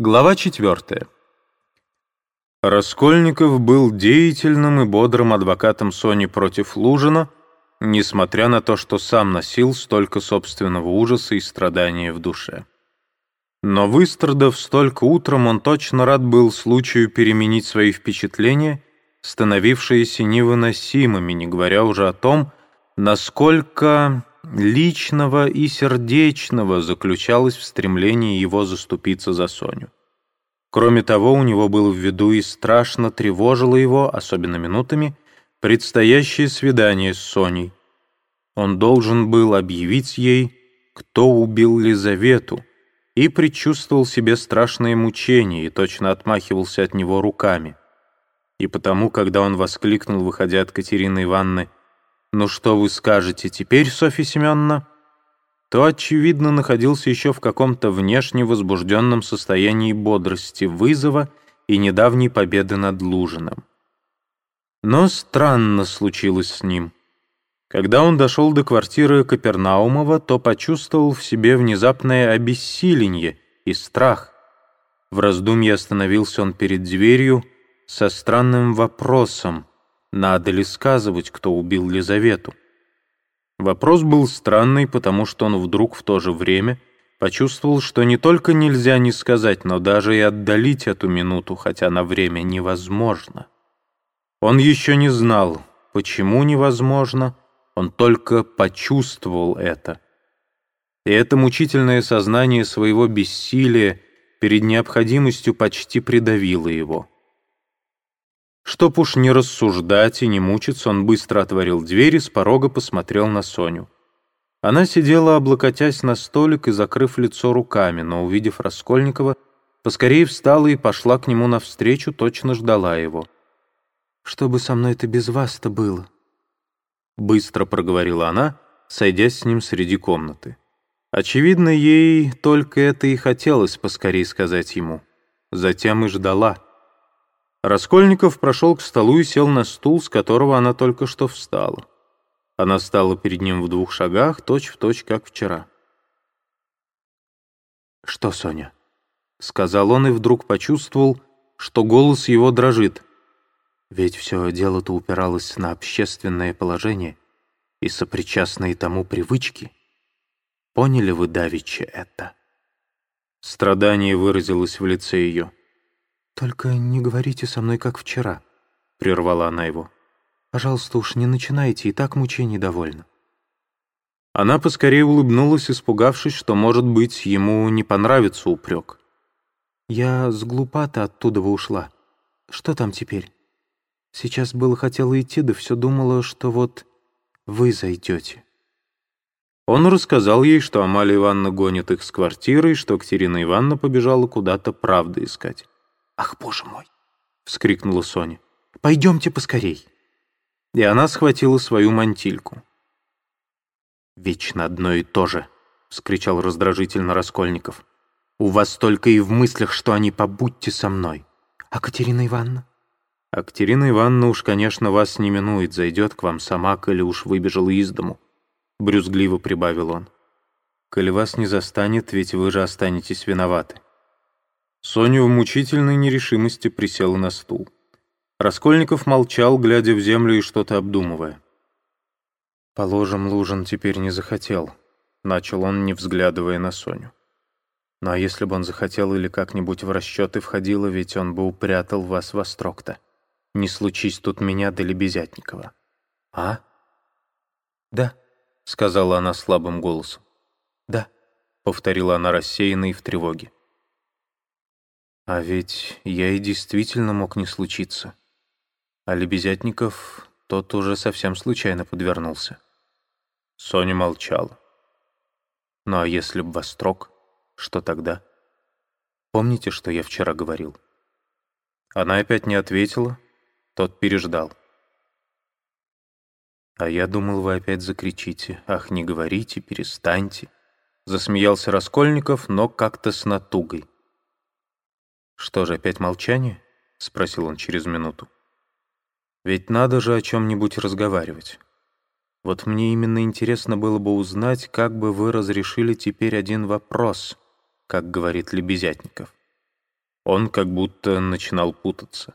Глава четвертая. Раскольников был деятельным и бодрым адвокатом Сони против Лужина, несмотря на то, что сам носил столько собственного ужаса и страдания в душе. Но выстрадав столько утром, он точно рад был случаю переменить свои впечатления, становившиеся невыносимыми, не говоря уже о том, насколько личного и сердечного заключалось в стремлении его заступиться за Соню. Кроме того, у него было в виду и страшно тревожило его, особенно минутами, предстоящее свидание с Соней. Он должен был объявить ей, кто убил Лизавету, и предчувствовал себе страшные мучения и точно отмахивался от него руками. И потому, когда он воскликнул, выходя от Катерины Ивановны, «Ну что вы скажете теперь, Софья Семеновна?» то, очевидно, находился еще в каком-то внешне возбужденном состоянии бодрости, вызова и недавней победы над Лужиным. Но странно случилось с ним. Когда он дошел до квартиры Капернаумова, то почувствовал в себе внезапное обессиление и страх. В раздумье остановился он перед дверью со странным вопросом — надо ли сказывать, кто убил Лизавету. Вопрос был странный, потому что он вдруг в то же время почувствовал, что не только нельзя не сказать, но даже и отдалить эту минуту, хотя на время невозможно. Он еще не знал, почему невозможно, он только почувствовал это. И это мучительное сознание своего бессилия перед необходимостью почти придавило его. Чтоб уж не рассуждать и не мучиться, он быстро отворил дверь и с порога посмотрел на Соню. Она сидела, облокотясь на столик и закрыв лицо руками, но, увидев Раскольникова, поскорее встала и пошла к нему навстречу, точно ждала его. «Что бы со мной-то без вас-то было?» Быстро проговорила она, сойдясь с ним среди комнаты. Очевидно, ей только это и хотелось поскорее сказать ему. Затем и ждала. Раскольников прошел к столу и сел на стул, с которого она только что встала. Она стала перед ним в двух шагах, точь-в-точь, точь, как вчера. «Что, Соня?» — сказал он и вдруг почувствовал, что голос его дрожит. Ведь все дело-то упиралось на общественное положение и сопричастные тому привычки. Поняли вы, давеча, это? Страдание выразилось в лице ее. «Только не говорите со мной, как вчера», — прервала она его. «Пожалуйста, уж не начинайте, и так мучений довольно». Она поскорее улыбнулась, испугавшись, что, может быть, ему не понравится упрек. «Я с глупа-то оттуда ушла. Что там теперь? Сейчас было хотела идти, да все думала, что вот вы зайдете». Он рассказал ей, что Амалия Ивановна гонит их с квартиры, и что Катерина Ивановна побежала куда-то правды искать. «Ах, боже мой!» — вскрикнула Соня. «Пойдемте поскорей!» И она схватила свою мантильку. «Вечно одно и то же!» — вскричал раздражительно Раскольников. «У вас только и в мыслях, что они побудьте со мной. А Катерина Ивановна?» «А Катерина Ивановна уж, конечно, вас не минует, зайдет к вам сама, коли уж выбежала из дому», — брюзгливо прибавил он. «Коли вас не застанет, ведь вы же останетесь виноваты». Соня в мучительной нерешимости присела на стул. Раскольников молчал, глядя в землю и что-то обдумывая. «Положим, Лужин теперь не захотел», — начал он, не взглядывая на Соню. «Ну а если бы он захотел или как-нибудь в расчеты входило, ведь он бы упрятал вас во строк-то. Не случись тут меня да Лебезятникова. А?» «Да», — сказала она слабым голосом. «Да», — повторила она рассеянно и в тревоге. А ведь я и действительно мог не случиться. А Лебезятников, тот уже совсем случайно подвернулся. Соня молчала. Ну а если б Вострок, что тогда? Помните, что я вчера говорил? Она опять не ответила, тот переждал. «А я думал, вы опять закричите. Ах, не говорите, перестаньте!» Засмеялся Раскольников, но как-то с натугой. «Что же, опять молчание?» — спросил он через минуту. «Ведь надо же о чем-нибудь разговаривать. Вот мне именно интересно было бы узнать, как бы вы разрешили теперь один вопрос, как говорит Лебезятников. Он как будто начинал путаться.